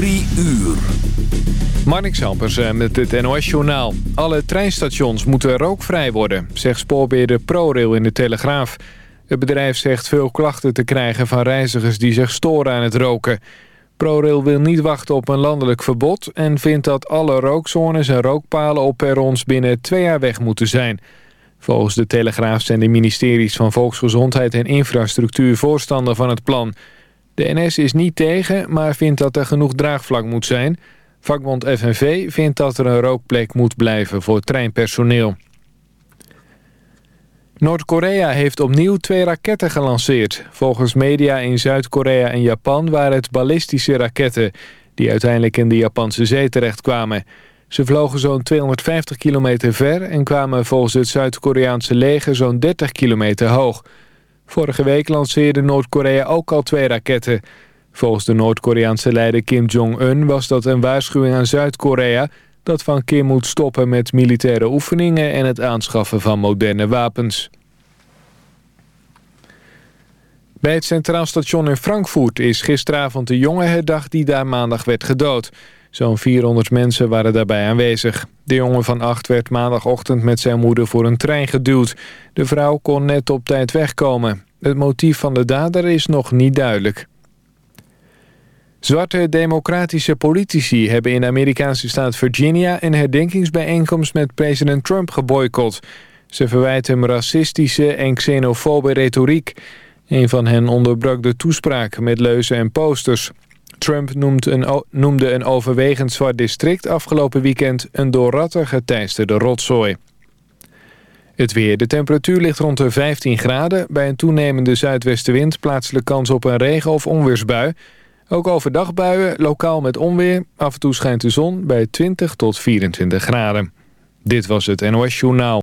Drie uur. Marnix met het NOS-journaal. Alle treinstations moeten rookvrij worden, zegt spoorbeheerder ProRail in de Telegraaf. Het bedrijf zegt veel klachten te krijgen van reizigers die zich storen aan het roken. ProRail wil niet wachten op een landelijk verbod... en vindt dat alle rookzones en rookpalen op perrons binnen twee jaar weg moeten zijn. Volgens de Telegraaf zijn de ministeries van Volksgezondheid en Infrastructuur voorstander van het plan... De NS is niet tegen, maar vindt dat er genoeg draagvlak moet zijn. Vakbond FNV vindt dat er een rookplek moet blijven voor treinpersoneel. Noord-Korea heeft opnieuw twee raketten gelanceerd. Volgens media in Zuid-Korea en Japan waren het ballistische raketten... die uiteindelijk in de Japanse zee terechtkwamen. Ze vlogen zo'n 250 kilometer ver... en kwamen volgens het Zuid-Koreaanse leger zo'n 30 kilometer hoog... Vorige week lanceerde Noord-Korea ook al twee raketten. Volgens de Noord-Koreaanse leider Kim Jong-un was dat een waarschuwing aan Zuid-Korea... dat van Kim moet stoppen met militaire oefeningen en het aanschaffen van moderne wapens. Bij het Centraal Station in Frankfurt is gisteravond de jongen herdacht die daar maandag werd gedood. Zo'n 400 mensen waren daarbij aanwezig. De jongen van acht werd maandagochtend met zijn moeder voor een trein geduwd. De vrouw kon net op tijd wegkomen. Het motief van de dader is nog niet duidelijk. Zwarte democratische politici hebben in de Amerikaanse staat Virginia... een herdenkingsbijeenkomst met president Trump geboycott. Ze verwijten hem racistische en xenofobe retoriek. Een van hen onderbrak de toespraak met leuzen en posters. Trump noemde een overwegend zwart district afgelopen weekend... een door ratten geteisterde rotzooi. Het weer. De temperatuur ligt rond de 15 graden. Bij een toenemende zuidwestenwind plaatselijk kans op een regen- of onweersbui. Ook overdag buien, lokaal met onweer. Af en toe schijnt de zon bij 20 tot 24 graden. Dit was het NOS Journaal.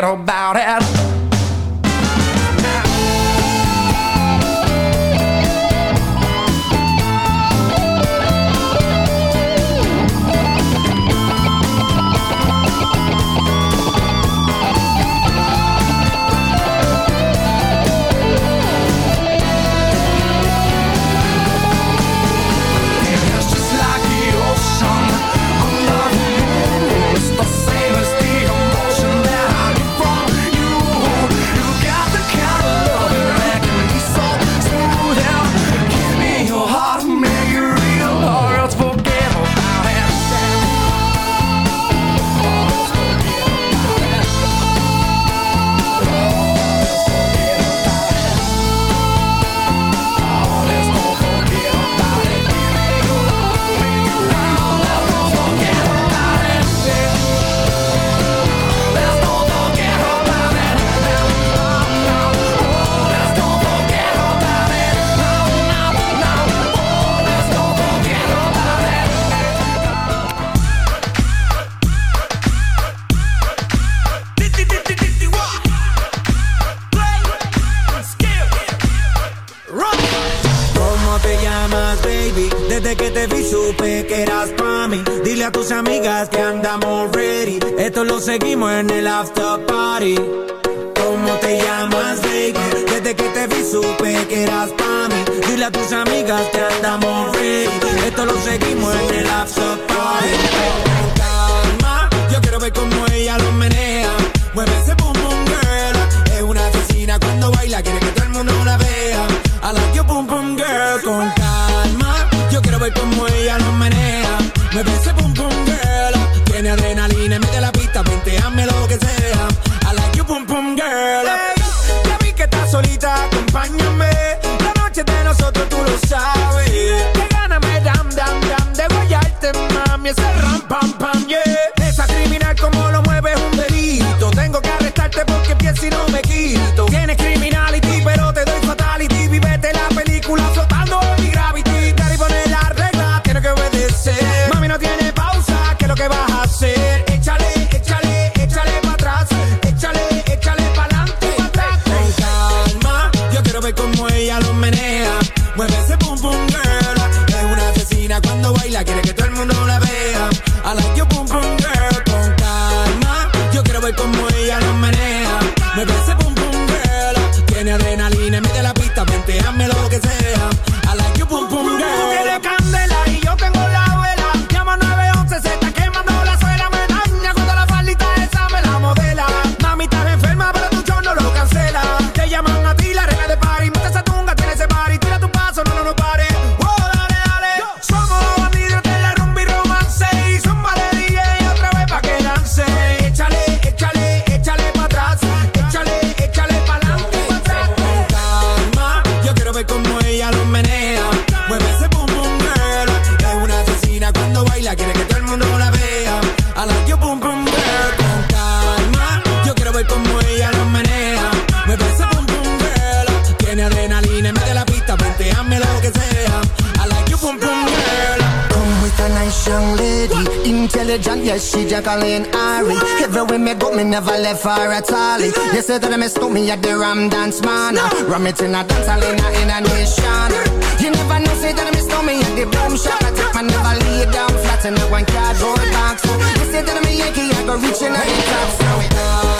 Forget about it. Esto lo seguimos en el after party. Intelligent, yes, she Jacqueline Ari. Everywhere me go, me never left for a tally. You say that me stop me at the Ram Dance Man. Ram it in a dance hall in a, a nation. You never know, say that me stop me at the Boom Shop. I take my never lay down flat in a one cardboard box. You say that me Yankee, I go reaching out the top. So it Yo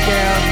again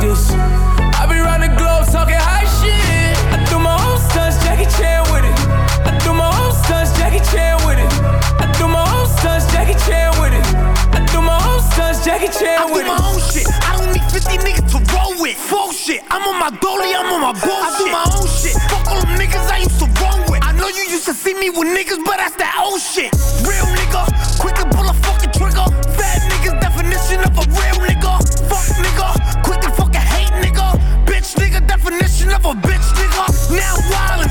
stunts, Jackie Chan with it. I do my own shit. I don't need 50 niggas to roll with. Full shit. I'm on my dolly, I'm on my bullshit. I do my own shit. Fuck all them niggas I used to roll with. I know you used to see me with niggas, but that's that old shit. Real nigga, quick to pull a fucking trigger. Fat niggas, definition of a real nigga. Fuck nigga, quick to fucking hate nigga. Bitch nigga, definition of a bitch nigga. Now wildin',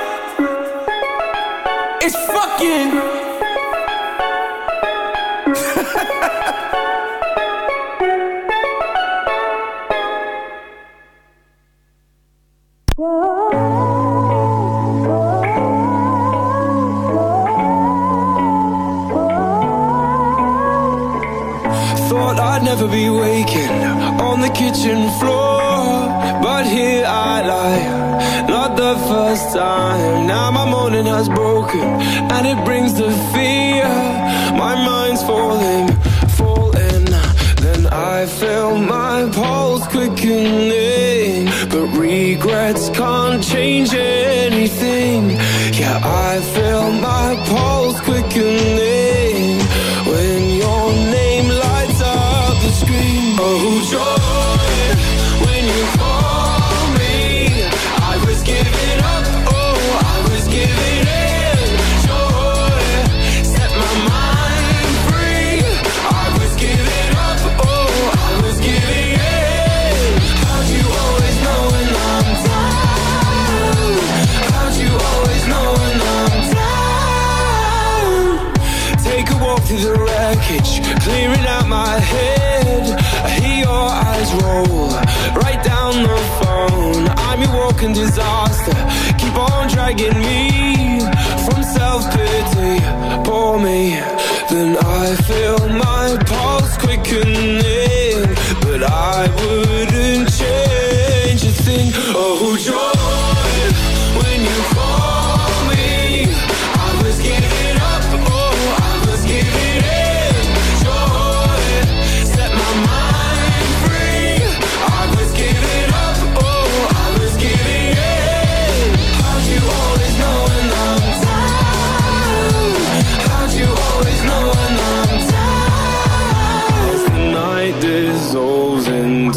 It's fucking. Thought I'd never be waking on the kitchen floor, but here I lie, not the first time. Now my morning has broken, change anything. Yeah, I feel my pulse quickening Walking disaster. Keep on dragging me from self pity. Pour me, then I feel my pulse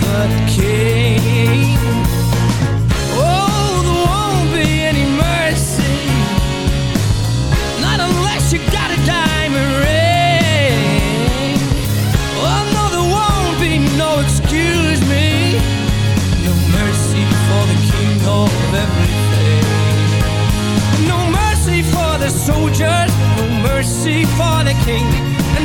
for the king. Oh, there won't be any mercy, not unless you got a diamond ring. Oh, no, there won't be no excuse me, no mercy for the king of everything. No mercy for the soldiers, no mercy for the king,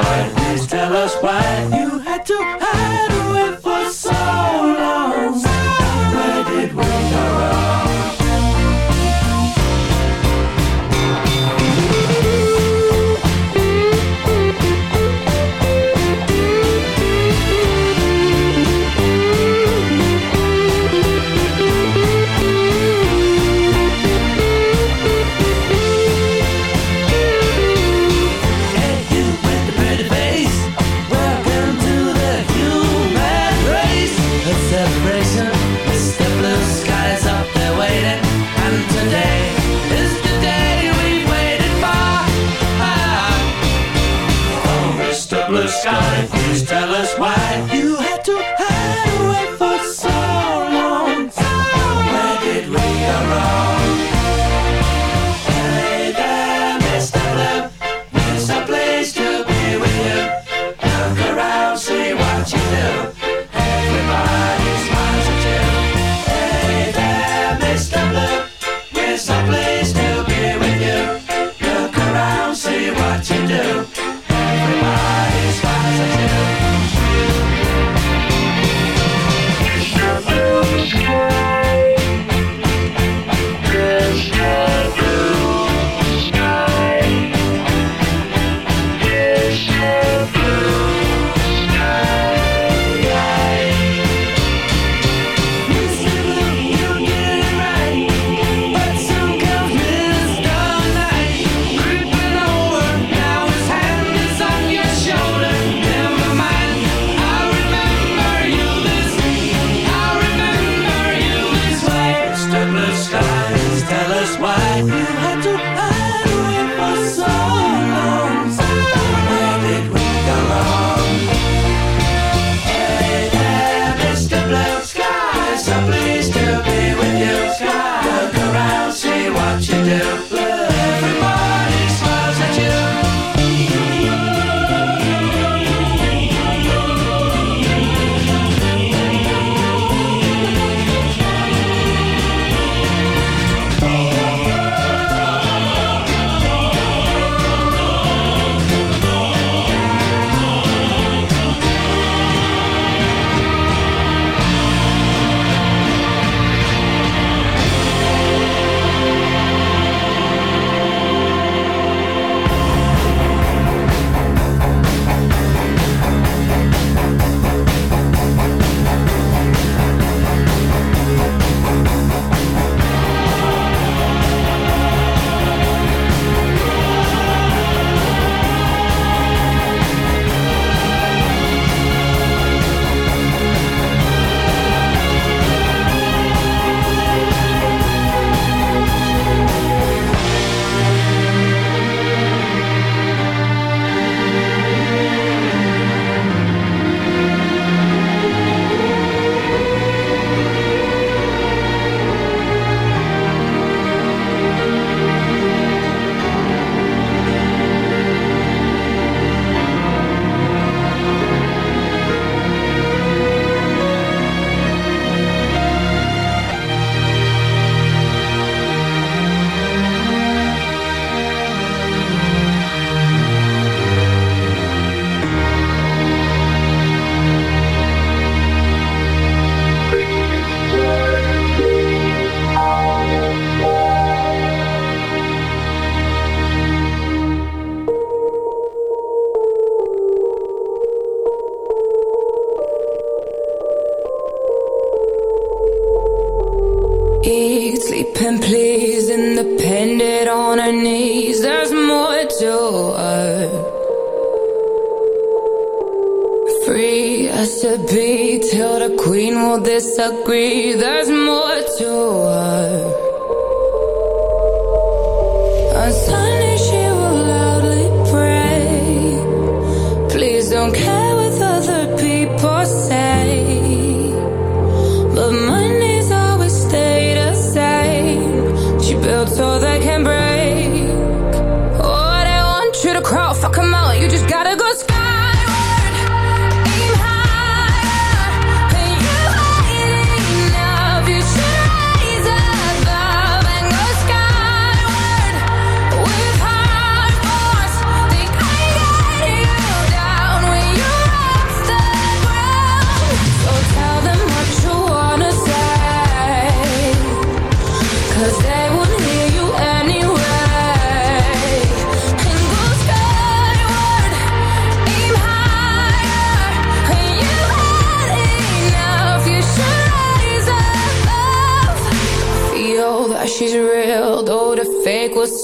네.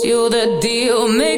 Will the deal. Make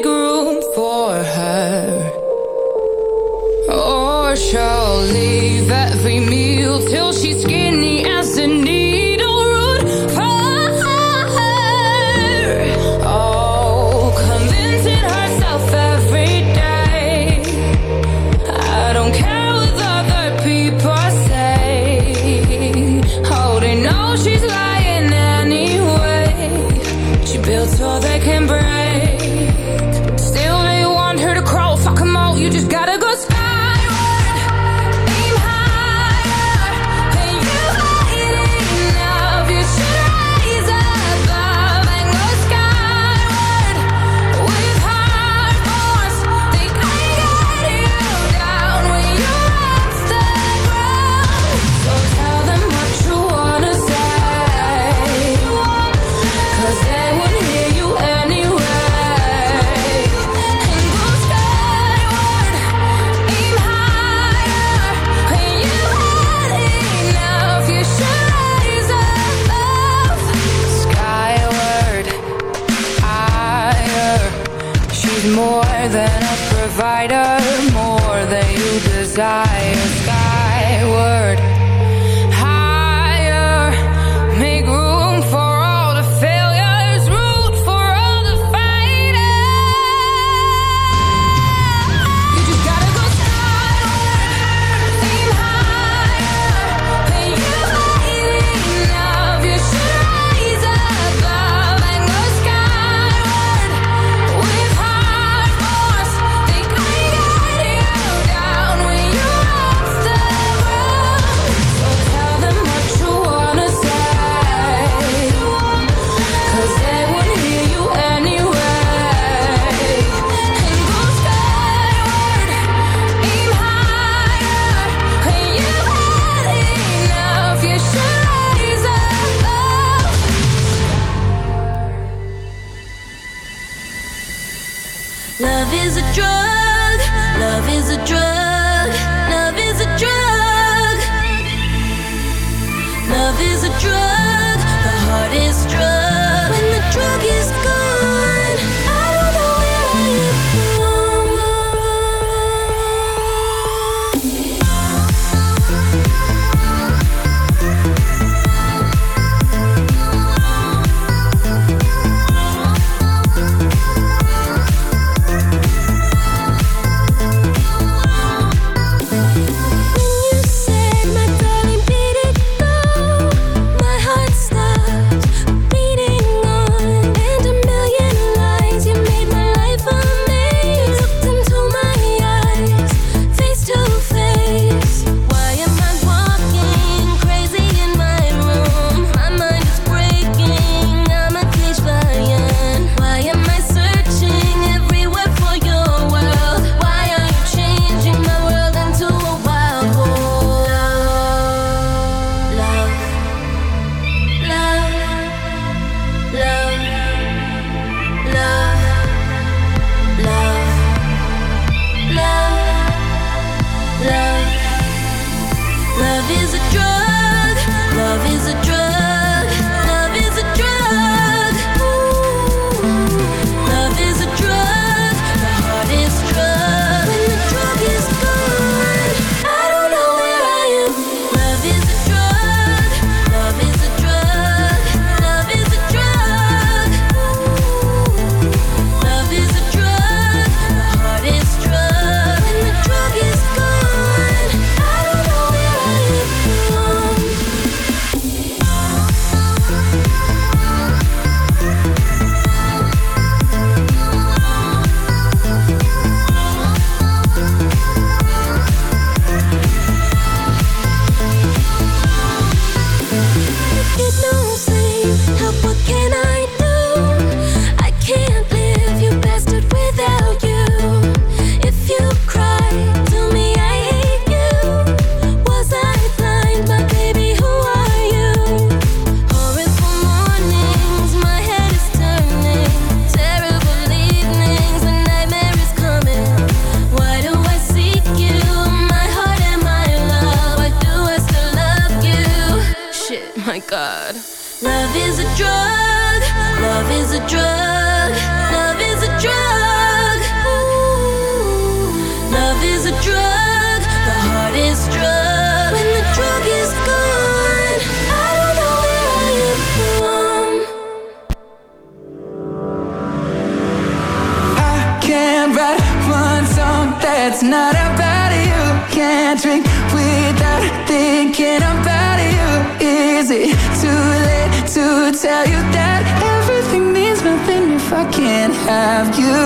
I can't have you?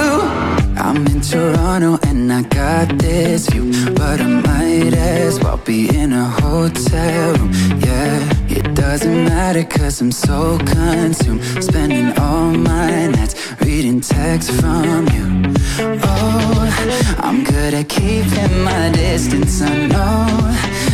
I'm in Toronto oh, and I got this view, but I might as well be in a hotel room. Yeah, it doesn't matter cause I'm so consumed, spending all my nights reading texts from you. Oh, I'm good at keeping my distance. I know